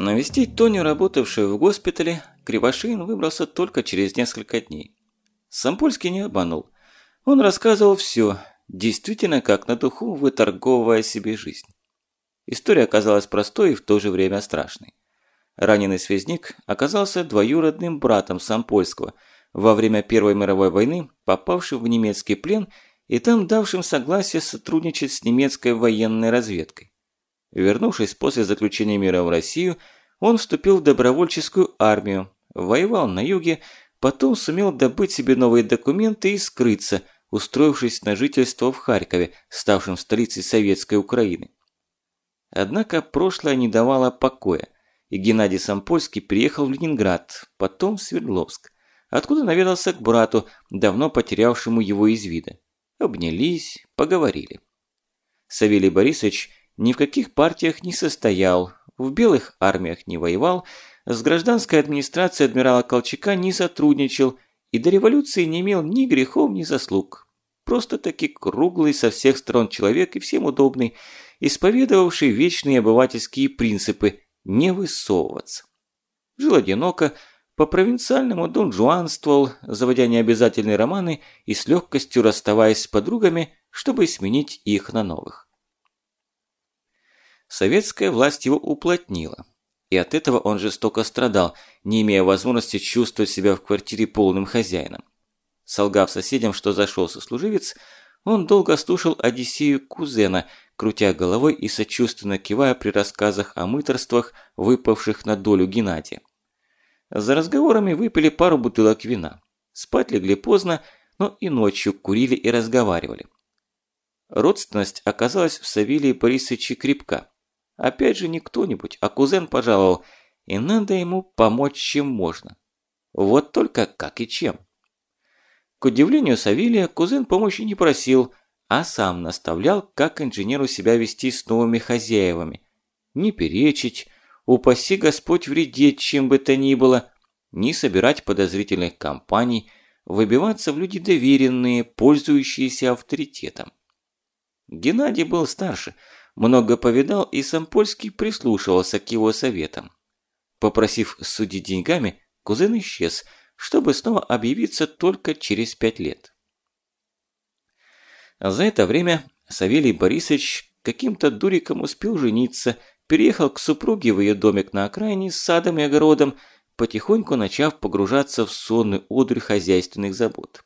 Навестить Тоню, работавшую в госпитале, Кривошеин выбрался только через несколько дней. Сампольский не обманул. Он рассказывал все, действительно как на духу, выторговывая себе жизнь. История оказалась простой и в то же время страшной. Раненый связник оказался двоюродным братом Сампольского, во время Первой мировой войны попавшим в немецкий плен и там давшим согласие сотрудничать с немецкой военной разведкой. Вернувшись после заключения мира в Россию, он вступил в добровольческую армию, воевал на юге, потом сумел добыть себе новые документы и скрыться, устроившись на жительство в Харькове, ставшем столицей советской Украины. Однако прошлое не давало покоя, и Геннадий Сампольский приехал в Ленинград, потом в Свердловск, откуда наведался к брату, давно потерявшему его из вида. Обнялись, поговорили. Савелий Борисович ни в каких партиях не состоял, в белых армиях не воевал, с гражданской администрацией адмирала Колчака не сотрудничал и до революции не имел ни грехов, ни заслуг. Просто-таки круглый со всех сторон человек и всем удобный, исповедовавший вечные обывательские принципы не высовываться. Жил одиноко, по-провинциальному донжуанствовал, заводя необязательные романы и с легкостью расставаясь с подругами, чтобы сменить их на новых. Советская власть его уплотнила, и от этого он жестоко страдал, не имея возможности чувствовать себя в квартире полным хозяином. Солгав соседям, что зашел сослуживец, он долго слушал Одиссею кузена, крутя головой и сочувственно кивая при рассказах о мыторствах, выпавших на долю Геннадия. За разговорами выпили пару бутылок вина. Спать легли поздно, но и ночью курили и разговаривали. Родственность оказалась в Савелии Борисовиче крепка. Опять же не кто-нибудь, а кузен пожаловал, и надо ему помочь чем можно. Вот только как и чем. К удивлению Савелия, кузен помощи не просил, а сам наставлял, как инженеру себя вести с новыми хозяевами. Не перечить, упаси Господь вредить чем бы то ни было, не собирать подозрительных компаний, выбиваться в люди доверенные, пользующиеся авторитетом. Геннадий был старше – много повидал, и Сампольский прислушивался к его советам. Попросив судить деньгами, кузен исчез, чтобы снова объявиться только через пять лет. За это время Савелий Борисович каким-то дуриком успел жениться, переехал к супруге в ее домик на окраине с садом и огородом, потихоньку начав погружаться в сонный одурь хозяйственных забот.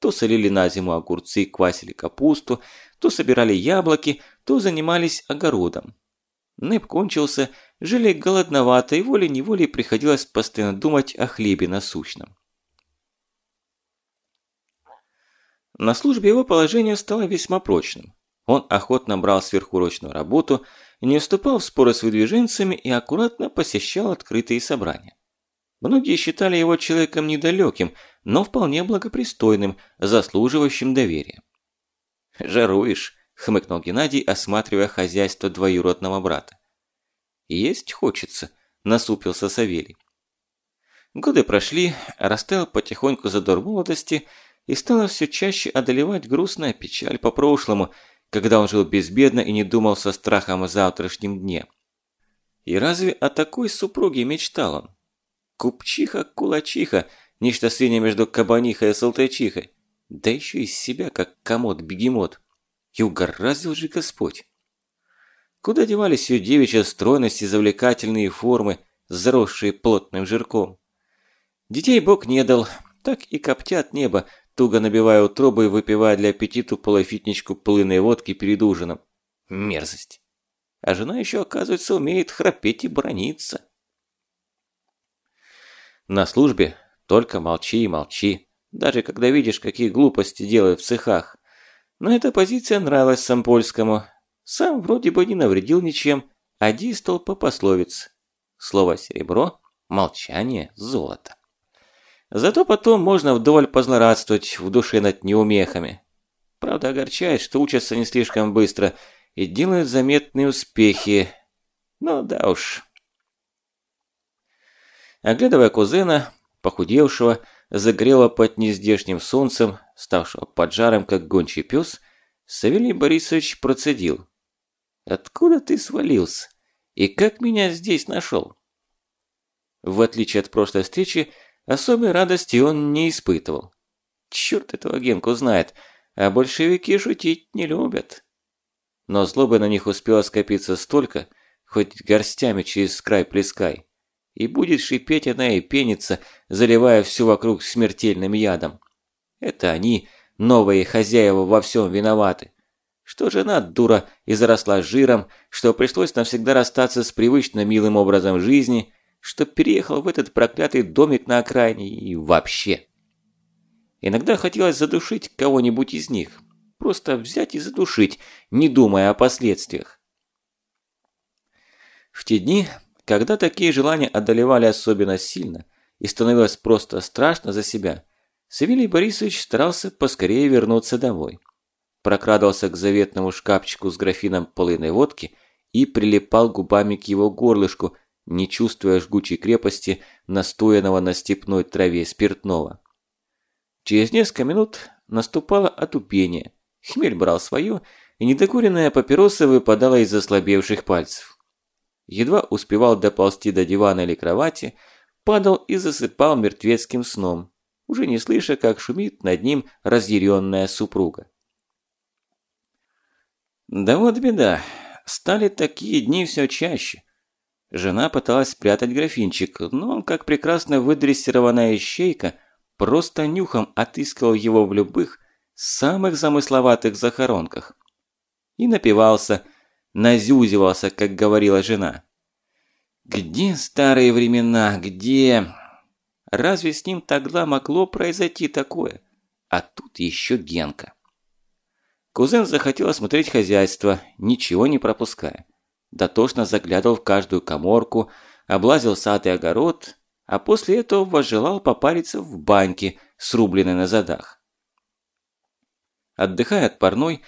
То солили на зиму огурцы квасили капусту, то собирали яблоки, то занимались огородом. Нэп кончился, жили голодновато и волей-неволей приходилось постоянно думать о хлебе насущном. На службе его положение стало весьма прочным. Он охотно брал сверхурочную работу, не вступал в споры с выдвиженцами и аккуратно посещал открытые собрания. Многие считали его человеком недалеким, но вполне благопристойным, заслуживающим доверия. «Жаруешь», – хмыкнул Геннадий, осматривая хозяйство двоюродного брата. «Есть хочется», – насупился Савелий. Годы прошли, растаял потихоньку задор молодости и стала все чаще одолевать грустная печаль по прошлому, когда он жил безбедно и не думал со страхом о завтрашнем дне. И разве о такой супруге мечтал он? Купчиха-кулачиха, нечто среднее между кабанихой и салтычихой. Да еще из себя, как комод-бегемот. И угораздил же Господь. Куда девались ее девичья стройность и завлекательные формы, заросшие плотным жирком? Детей Бог не дал, так и коптят небо, туго набивая утробы и выпивая для аппетиту полофитничку плыной водки перед ужином. Мерзость. А жена еще, оказывается, умеет храпеть и брониться. На службе только молчи и молчи даже когда видишь, какие глупости делают в цехах. Но эта позиция нравилась Сампольскому. Сам вроде бы не навредил ничем, а действовал по пословице. Слово «серебро», молчание – золото. Зато потом можно вдоволь позлорадствовать в душе над неумехами. Правда, огорчает, что учатся не слишком быстро и делают заметные успехи. Ну да уж. Оглядывая кузена, похудевшего, загрела под нездешним солнцем, ставшего поджаром, как гончий пес, Савелий Борисович процедил. «Откуда ты свалился? И как меня здесь нашел?» в отличие от прошлой встречи, особой радости он не испытывал. Черт этого Генку знает, а большевики шутить не любят. Но злобы на них успело скопиться столько, хоть горстями через край плескай. И будет шипеть она и пениться, заливая все вокруг смертельным ядом. Это они, новые хозяева, во всем виноваты. Что жена дура и заросла жиром, что пришлось навсегда расстаться с привычно милым образом жизни, что переехал в этот проклятый домик на окраине и вообще. Иногда хотелось задушить кого-нибудь из них. Просто взять и задушить, не думая о последствиях. В те дни, когда такие желания одолевали особенно сильно и становилось просто страшно за себя, Савелий Борисович старался поскорее вернуться домой. Прокрадался к заветному шкафчику с графином полынной водки и прилипал губами к его горлышку, не чувствуя жгучей крепости, настоянного на степной траве спиртного. Через несколько минут наступало отупение. Хмель брал свое, и недокуренная папироса выпадала из ослабевших пальцев. Едва успевал доползти до дивана или кровати, падал и засыпал мертвецким сном, уже не слыша, как шумит над ним разъяренная супруга. Да вот беда, стали такие дни все чаще. Жена пыталась спрятать графинчик, но он, как прекрасно выдрессированная ищейка, просто нюхом отыскивал его в любых, самых замысловатых захоронках. И напивался, назюзивался, как говорила жена. Где старые времена, где... Разве с ним тогда могло произойти такое? А тут еще Генка. Кузен захотел осмотреть хозяйство, ничего не пропуская. Дотошно заглядывал в каждую коморку, облазил сад и огород, а после этого возжелал попариться в баньке, срубленной на задах. Отдыхая от парной,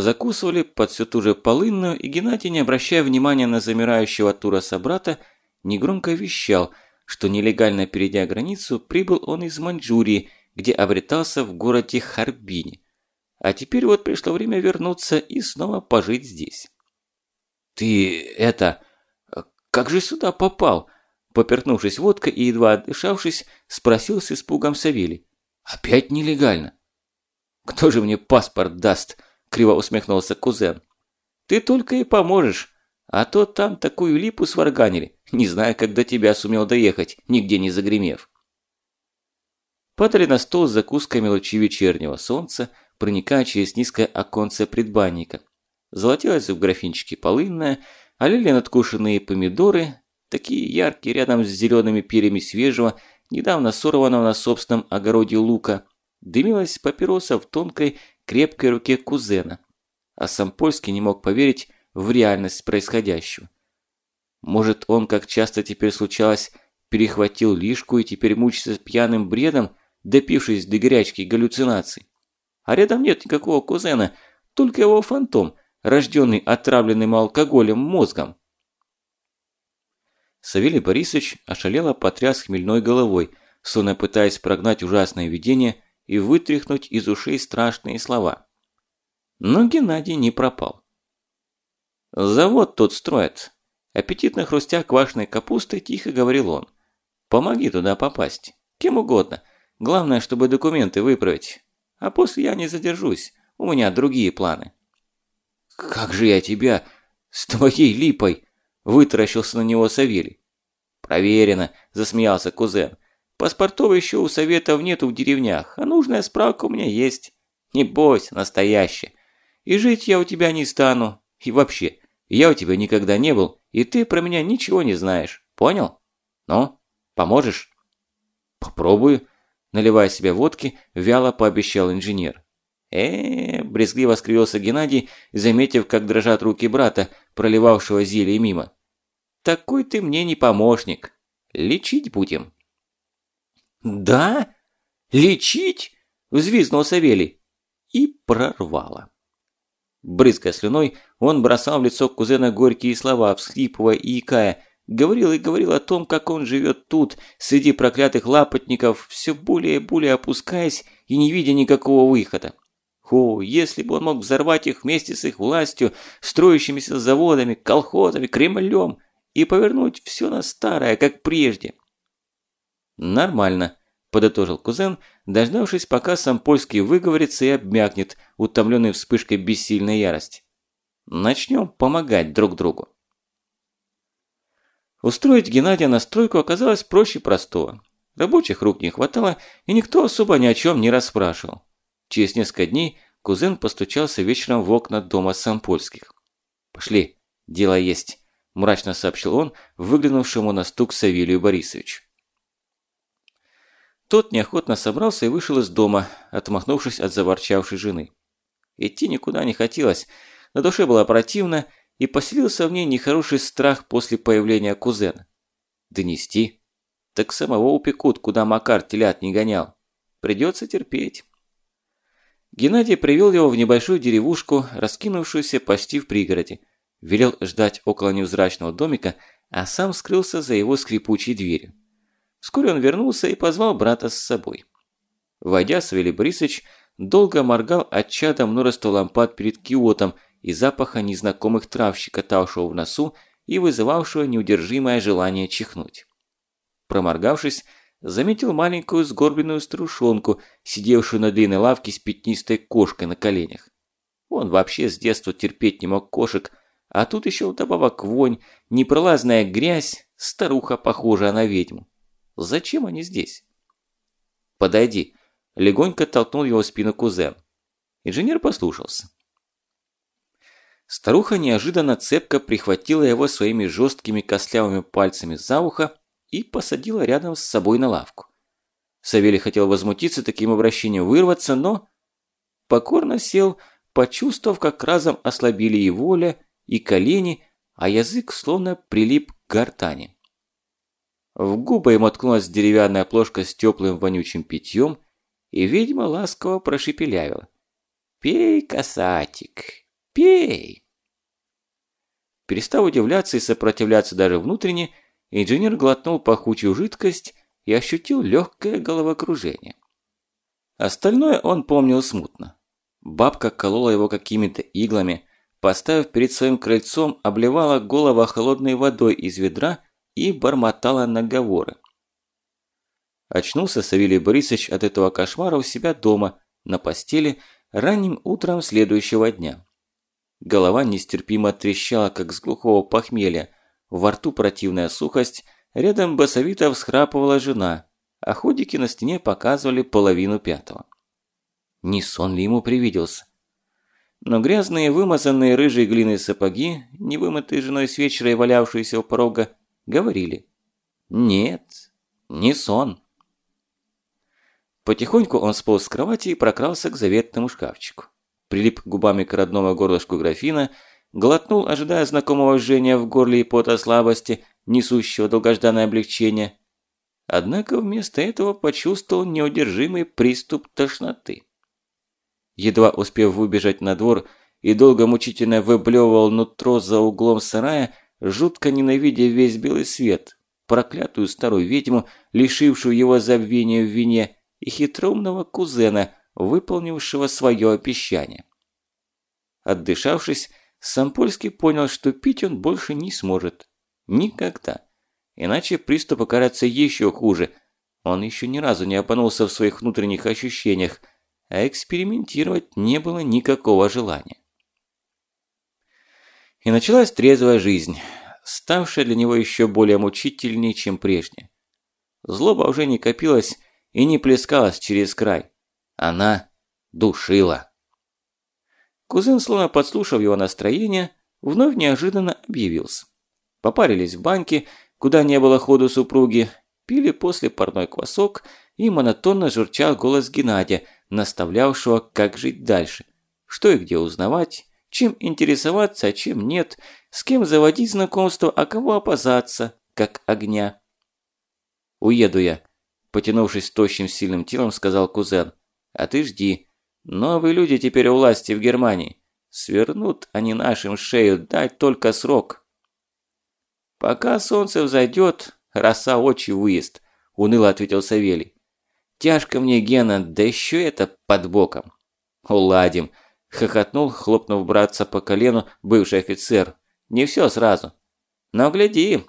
закусывали под всю ту же полынную, и Геннадий, не обращая внимания на замирающего тура собрата, негромко вещал, что нелегально перейдя границу, прибыл он из Маньчжурии, где обретался в городе Харбине. А теперь вот пришло время вернуться и снова пожить здесь. «Ты это... как же сюда попал?» Поперхнувшись водкой и едва отдышавшись, спросил с испугом Савелий. «Опять нелегально?» «Кто же мне паспорт даст?» – криво усмехнулся кузен. «Ты только и поможешь, а то там такую липу сварганили, не знаю, до тебя сумел доехать, нигде не загремев». Падали на стол с закусками лучи вечернего солнца, проникая через низкое оконце предбанника. Золотилась в графинчике полынная, олели надкушенные помидоры, такие яркие рядом с зелеными перьями свежего, недавно сорванного на собственном огороде лука, дымилась папироса в тонкой, крепкой руке кузена. А сам Польский не мог поверить в реальность происходящего. Может, он, как часто теперь случалось, перехватил лишку и теперь мучится пьяным бредом, допившись до горячки галлюцинаций. А рядом нет никакого кузена, только его фантом, рожденный отравленным алкоголем мозгом. Савелий Борисович ошалело потряс хмельной головой, сонно пытаясь прогнать ужасное видение и вытряхнуть из ушей страшные слова. Но Геннадий не пропал. «Завод тут строят», – аппетитно хрустя квашеной капустой, тихо говорил он. «Помоги туда попасть. Кем угодно. Главное, чтобы документы выправить. А после я не задержусь, у меня другие планы». «Как же я тебя с твоей липой!» – вытаращился на него Савелий. «Проверено», – засмеялся кузен. «Паспортов еще у советов нету в деревнях, а нужная справка у меня есть. Не бойся, настоящая. И жить я у тебя не стану. И вообще, я у тебя никогда не был, и ты про меня ничего не знаешь. Понял? Ну, поможешь?» «Попробую», наливая себе водки, вяло пообещал инженер. э, брезгливо скривился Геннадий, заметив, как дрожат руки брата, проливавшего зелье мимо. «Такой ты мне не помощник. Лечить будем». «Да? Лечить?» – взвизгнул Савелий. И прорвало. Брызгая слюной, он бросал в лицо кузена горькие слова, всхлипывая и икая, Говорил и говорил о том, как он живет тут, среди проклятых лапотников, все более и более опускаясь и не видя никакого выхода. О, если бы он мог взорвать их вместе с их властью, строящимися заводами, колхозами, Кремлем, и повернуть все на старое, как прежде. Нормально, подытожил кузен, дождавшись, пока сам польский выговорится и обмякнет, утомленный вспышкой бессильной ярости. Начнем помогать друг другу. Устроить Геннадия на стройку оказалось проще простого. Рабочих рук не хватало, и никто особо ни о чем не расспрашивал. Через несколько дней кузен постучался вечером в окна дома Сампольских. «Пошли, дело есть», – мрачно сообщил он, выглянувшему на стук Савелию Борисовичу. Тот неохотно собрался и вышел из дома, отмахнувшись от заворчавшей жены. Идти никуда не хотелось, на душе было противно, и поселился в ней нехороший страх после появления кузена. Донести? Так самого упекут, куда Макар телят не гонял. Придется терпеть. Геннадий привел его в небольшую деревушку, раскинувшуюся почти в пригороде. Велел ждать около невзрачного домика, а сам скрылся за его скрипучей дверью. Вскоре он вернулся и позвал брата с собой. Войдя, Савелий Борисович долго моргал от чада множества лампад перед киотом и запаха незнакомых трав, щекотавшего в носу и вызывавшего неудержимое желание чихнуть. Проморгавшись, заметил маленькую сгорбленную старушонку, сидевшую на длинной лавке с пятнистой кошкой на коленях. Он вообще с детства терпеть не мог кошек, а тут еще вдобавок вонь, непролазная грязь, старуха, похожая на ведьму. Зачем они здесь? «Подойди», – легонько толкнул его в спину кузен. Инженер послушался. Старуха неожиданно цепко прихватила его своими жесткими костлявыми пальцами за ухо и посадила рядом с собой на лавку. Савелий хотел возмутиться таким обращением, вырваться, но покорно сел, почувствовав, как разом ослабили и воля, и колени, а язык словно прилип к гортани. В губы ему ткнулась деревянная плошка с теплым вонючим питьем, и ведьма ласково прошепелявила. «Пей, касатик, пей!» Перестав удивляться и сопротивляться даже внутренне, инженер глотнул пахучую жидкость и ощутил легкое головокружение. Остальное он помнил смутно. Бабка колола его какими-то иглами, поставив перед своим крыльцом, обливала голову холодной водой из ведра и бормотала наговоры. Очнулся Савелий Борисович от этого кошмара у себя дома, на постели, ранним утром следующего дня. Голова нестерпимо трещала, как с глухого похмелья, во рту противная сухость, рядом басовито всхрапывала жена, а ходики на стене показывали половину пятого. Не сон ли ему привиделся? Но грязные, вымазанные рыжей глиной сапоги, не женой с вечера и валявшиеся у порога, говорили «Нет, не сон». Потихоньку он сполз с кровати и прокрался к заветному шкафчику. Прилип губами к родному горлышку графина, глотнул, ожидая знакомого жжения в горле и пота слабости, несущего долгожданное облегчение. Однако вместо этого почувствовал неудержимый приступ тошноты. Едва успев выбежать на двор и долго мучительно выблевывал нутро за углом сарая, жутко ненавидя весь белый свет, проклятую старую ведьму, лишившую его забвения в вине, и хитроумного кузена, выполнившего свое обещание. Отдышавшись, Сампольский понял, что пить он больше не сможет. Никогда. Иначе приступ окажется еще хуже. Он еще ни разу не опанулся в своих внутренних ощущениях, а экспериментировать не было никакого желания. И началась трезвая жизнь, ставшая для него еще более мучительней, чем прежде. Злоба уже не копилась и не плескалась через край. Она душила. Кузен, словно подслушав его настроение, вновь неожиданно объявился. Попарились в баньке, куда не было ходу супруги, пили после парной квасок и монотонно журчал голос Геннадия, наставлявшего, как жить дальше, что и где узнавать, чем интересоваться, а чем нет, с кем заводить знакомство, а кого опасаться, как огня. «Уеду я», – потянувшись тощим сильным телом, сказал кузен. «А ты жди. Новые люди теперь у власти в Германии. Свернут они нашим шею, дать только срок». «Пока солнце взойдет, роса очи выезд», – уныло ответил Савелий. «Тяжко мне, Гена, да еще это под боком». «Уладим», – Хохотнул, хлопнув братца по колену, бывший офицер. Не все сразу. Но гляди,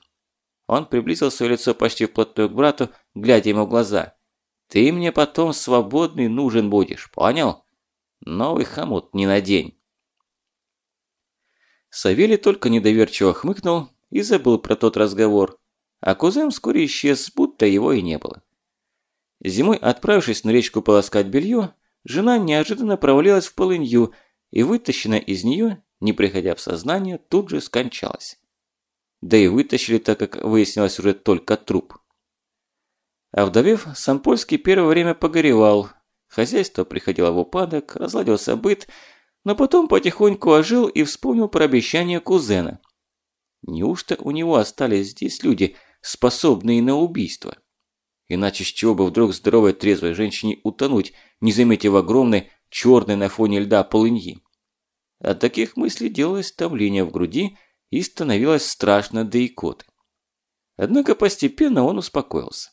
Он приблизил свое лицо почти вплотную к брату, глядя ему в глаза. «Ты мне потом свободный нужен будешь, понял? Новый хомут не надень». Савелий только недоверчиво хмыкнул и забыл про тот разговор, а кузен вскоре исчез, будто его и не было. Зимой, отправившись на речку полоскать белье, жена неожиданно провалилась в полынью и, вытащенная из нее, не приходя в сознание, тут же скончалась. Да и вытащили, так как выяснилось уже только труп. А вдовев, Сампольский первое время погоревал. Хозяйство приходило в упадок, разладился быт, но потом потихоньку ожил и вспомнил про обещание кузена. Неужто у него остались здесь люди, способные на убийство? Иначе с чего бы вдруг здоровой трезвой женщине утонуть, не заметив огромной, черной на фоне льда полыньи? От таких мыслей делалось томление в груди и становилось страшно до икоты. Однако постепенно он успокоился.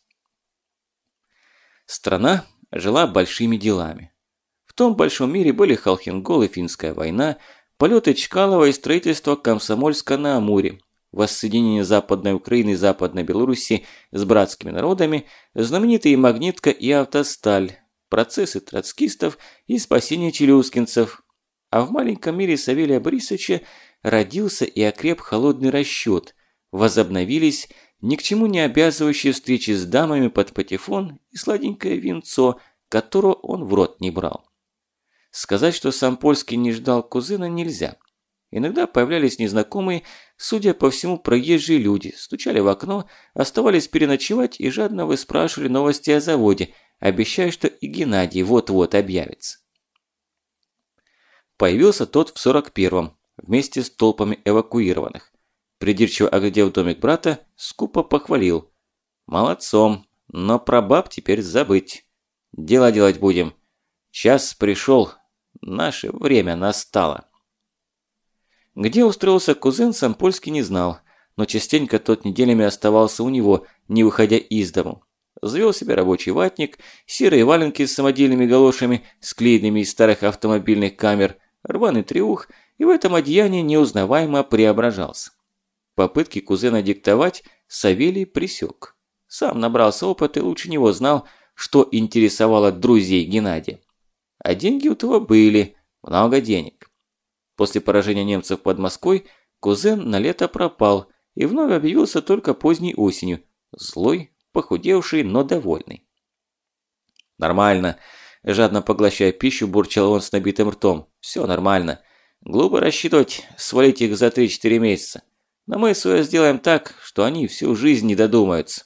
Страна жила большими делами. В том большом мире были Халхингол и Финская война, полеты Чкалова и строительство Комсомольска на Амуре, воссоединение Западной Украины и Западной Белоруссии с братскими народами, знаменитые Магнитка и Автосталь, процессы троцкистов и спасение челюскинцев. А в маленьком мире Савелия Борисовича родился и окреп холодный расчет, возобновились ни к чему не обязывающие встречи с дамами под патефон и сладенькое винцо, которого он в рот не брал. Сказать, что сам Польский не ждал кузена, нельзя. Иногда появлялись незнакомые, судя по всему, проезжие люди, стучали в окно, оставались переночевать и жадно выспрашивали новости о заводе, обещая, что и Геннадий вот-вот объявится. Появился тот в 41-м, вместе с толпами эвакуированных. Придирчиво оглядев домик брата, скупо похвалил. «Молодцом, но про баб теперь забыть. Дело делать будем. Час пришел, наше время настало». Где устроился кузен, сам польский не знал, но частенько тот неделями оставался у него, не выходя из дому. Завел себе рабочий ватник, серые валенки с самодельными галошами, склеенными из старых автомобильных камер, рваный триух, и в этом одеянии неузнаваемо преображался. Попытки кузена диктовать Савелий присек. Сам набрался опыта и лучше него знал, что интересовало друзей Геннадия. А деньги у того были, много денег. После поражения немцев под Москвой кузен на лето пропал и вновь объявился только поздней осенью, злой, похудевший, но довольный. «Нормально», – жадно поглощая пищу, бурчал он с набитым ртом. «Все нормально. Глупо рассчитывать свалить их за 3-4 месяца. Но мы свое сделаем так, что они всю жизнь не додумаются».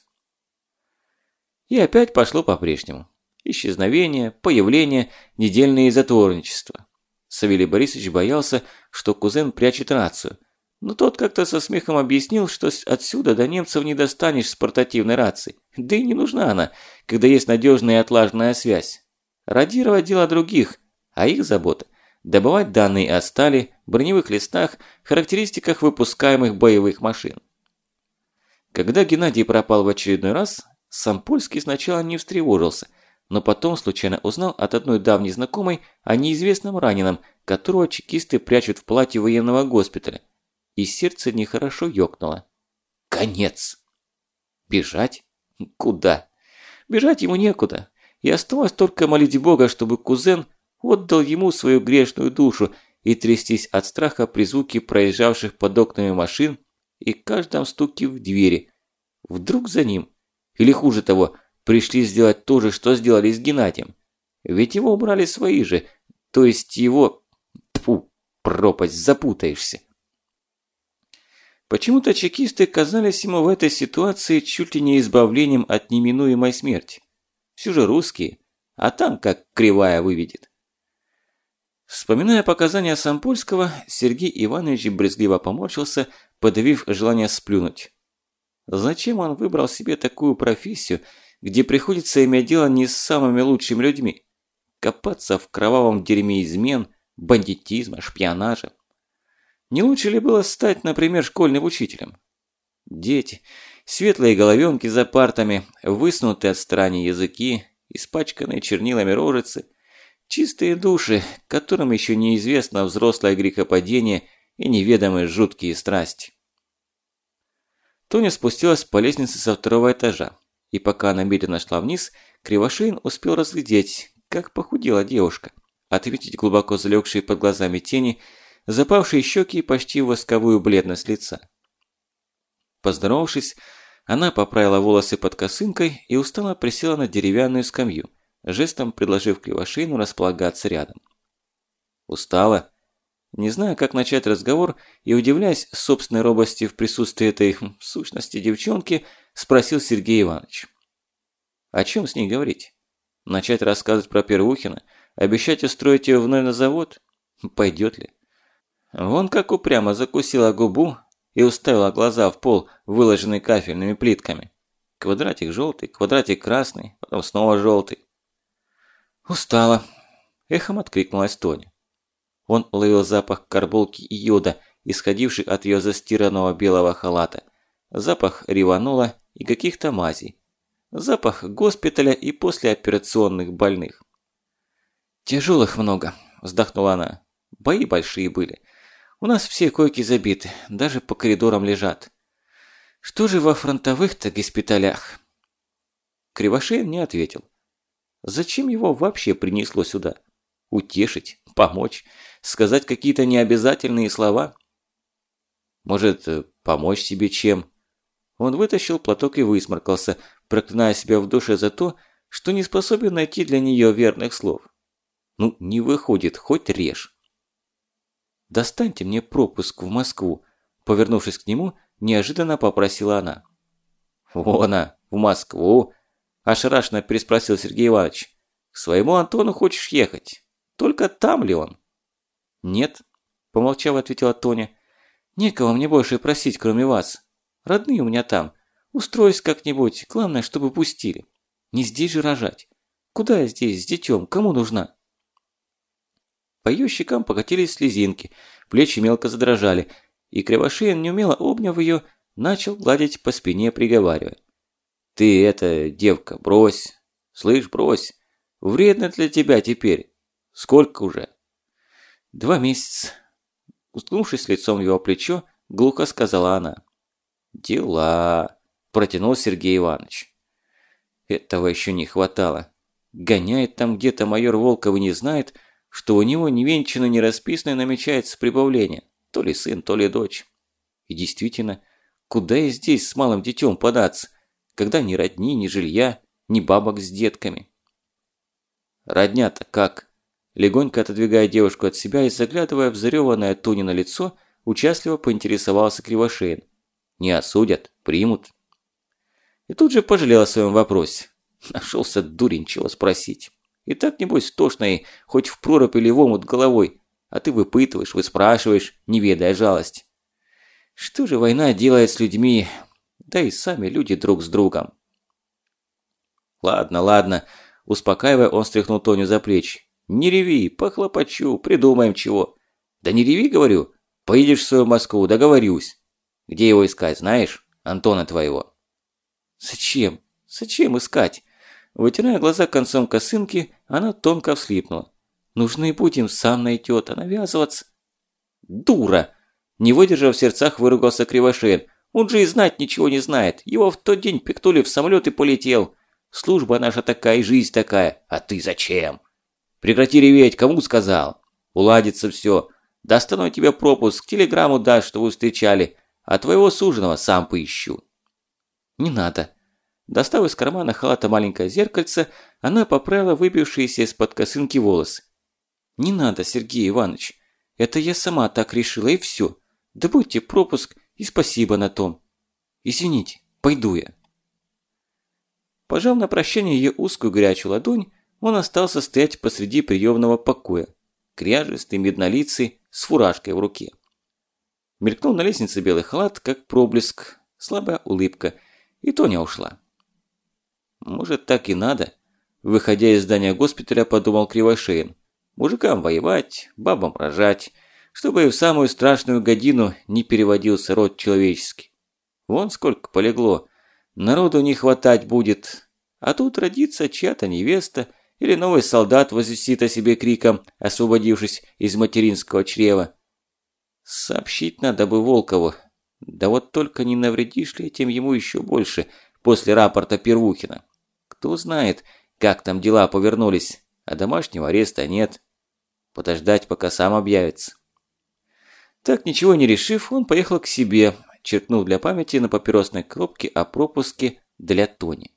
И опять пошло по-прежнему. Исчезновение, появление, недельное затворничество. Савелий Борисович боялся, что кузен прячет рацию. Но тот как-то со смехом объяснил, что отсюда до немцев не достанешь с портативной рации. Да и не нужна она, когда есть надежная и отлаженная связь. Радировать дело других, а их забота – добывать данные о стали, броневых листах, характеристиках выпускаемых боевых машин. Когда Геннадий пропал в очередной раз, сам Польский сначала не встревожился – но потом случайно узнал от одной давней знакомой о неизвестном раненом, которого чекисты прячут в платье военного госпиталя. И сердце нехорошо ёкнуло. Конец! Бежать? Куда? Бежать ему некуда. И осталось только молить Бога, чтобы кузен отдал ему свою грешную душу и трястись от страха при звуке проезжавших под окнами машин и каждом стуке в двери. Вдруг за ним, или хуже того – пришли сделать то же, что сделали с Геннадием. Ведь его убрали свои же, то есть его... Тьфу, пропасть, запутаешься. Почему-то чекисты казались ему в этой ситуации чуть ли не избавлением от неминуемой смерти. Все же русские, а там как кривая выведет. Вспоминая показания Сампольского, Сергей Иванович брезгливо поморщился, подавив желание сплюнуть. Зачем он выбрал себе такую профессию, где приходится иметь дело не с самыми лучшими людьми. Копаться в кровавом дерьме измен, бандитизма, шпионажа. Не лучше ли было стать, например, школьным учителем? Дети, светлые головенки за партами, высунутые от страни языки, испачканные чернилами рожицы, чистые души, которым еще неизвестно взрослое грехопадение и неведомые жуткие страсти. Тоня спустилась по лестнице со второго этажа, и пока она медленно шла вниз, Кривошеин успел разглядеть, как похудела девушка, ответить глубоко залегшие под глазами тени, запавшие щеки и почти восковую бледность лица. Поздоровавшись, она поправила волосы под косынкой и устало присела на деревянную скамью, жестом предложив Кривошеину располагаться рядом. «Устала?» Не зная, как начать разговор и удивляясь собственной робости в присутствии этой хм, сущности девчонки, спросил Сергей Иванович. О чем с ней говорить? Начать рассказывать про Первухина? Обещать устроить ее вновь на завод? Пойдет ли? Вон как упрямо закусила губу и уставила глаза в пол, выложенный кафельными плитками. Квадратик желтый, квадратик красный, потом снова желтый. «Устала!» – эхом откликнулась Тоня. Он уловил запах карболки и йода, исходивший от ее застиранного белого халата. Запах риванола и каких-то мазей. Запах госпиталя и послеоперационных больных. «Тяжелых много», – вздохнула она. «Бои большие были. У нас все койки забиты, даже по коридорам лежат. Что же во фронтовых-то госпиталях?» Кривошеин не ответил. Зачем его вообще принесло сюда? Утешить? Помочь? сказать какие-то необязательные слова? Может, э, помочь себе чем? Он вытащил платок и высморкался, проклиная себя в душе за то, что не способен найти для нее верных слов. Ну, не выходит, хоть режь. «Достаньте мне пропуск в Москву», – повернувшись к нему, неожиданно попросила она. «Вона, в Москву?» – ошарашенно переспросил Сергей Иванович. «К своему Антону хочешь ехать? Только там ли он?» «Нет», – помолчав, ответила Тоня. «Некого мне больше просить, кроме вас. Родные у меня там. Устроюсь как-нибудь, главное, чтобы пустили. Не здесь же рожать. Куда я здесь с детем? Кому нужна?» По ее щекам покатились слезинки, плечи мелко задрожали, и Кривошеин, неумело обняв ее, начал гладить по спине, приговаривая. «Ты это, девка, брось. Слышь, брось. Вредно для тебя теперь. Сколько уже?» «Два месяца». Уткнувшись лицом в его плечо, глухо сказала она. «Дела», – протянул Сергей Иванович. Этого еще не хватало. Гоняет там где-то майор Волков и не знает, что у него невенчанно нерасписанное намечается прибавление. То ли сын, то ли дочь. И действительно, куда и здесь с малым детем податься, когда ни родни, ни жилья, ни бабок с детками? Родня-то как? Легонько отодвигая девушку от себя и заглядывая в зареванное Тунина лицо, участливо поинтересовался Кривошеин. «Не осудят, примут». И тут же пожалел о своем вопросе. Нашелся дурень чего спросить. И так, небось, тошно и хоть в прорубь или в омут головой, а ты выпытываешь, выспрашиваешь, не ведая жалости. Что же война делает с людьми, да и сами люди друг с другом? Ладно, ладно, успокаивая, он стряхнул Тоню за плечи. Не реви, похлопочу, придумаем чего. Да не реви, говорю. Поедешь в свою Москву, договорюсь. Где его искать, знаешь? Антона твоего. Зачем? Зачем искать? Вытирая глаза концом косынки, она тонко вслипнула. Нужны будем, сам найдет, а навязываться... Дура! Не выдержав в сердцах, выругался Кривошеин. Он же и знать ничего не знает. Его в тот день пикнули в самолет и полетел. Служба наша такая жизнь такая. А ты зачем? Прекрати реветь, кому сказал? Уладится все. Достану тебе пропуск, телеграмму дашь, что вы встречали, а твоего суженого сам поищу. Не надо. Достав из кармана халата маленькое зеркальце, она поправила выбившиеся из-под косынки волосы. Не надо, Сергей Иванович. Это я сама так решила, и все. Добудьте пропуск и спасибо на том. Извините, пойду я. Пожав на прощание ее узкую горячую ладонь, он остался стоять посреди приемного покоя, кряжистый, меднолицый, с фуражкой в руке. Мелькнул на лестнице белый халат, как проблеск, слабая улыбка, и Тоня ушла. «Может, так и надо?» Выходя из здания госпиталя, подумал Кривошеин. «Мужикам воевать, бабам рожать, чтобы и в самую страшную годину не переводился род человеческий. Вон сколько полегло, народу не хватать будет, а тут родится чья-то невеста, или новый солдат возвестит о себе криком, освободившись из материнского чрева. Сообщить надо бы Волкову, Да вот только не навредишь ли этим ему еще больше после рапорта Первухина? Кто знает, как там дела повернулись, а домашнего ареста нет. Подождать, пока сам объявится. Так ничего не решив, он поехал к себе, черкнув для памяти на папиросной коробке о пропуске для Тони.